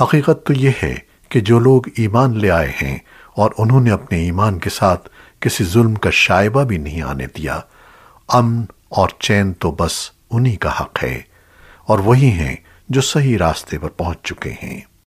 حقیقت تو یہ ہے کہ جو لوگ ایمان لے آئے ہیں اور انہوں نے اپنے ایمان کے ساتھ کسی ظلم کا شائبہ بھی نہیں آنے دیا، امن اور چین تو بس انہی کا حق ہے اور وہی ہیں جو صحیح راستے پر پہنچ چکے ہیں۔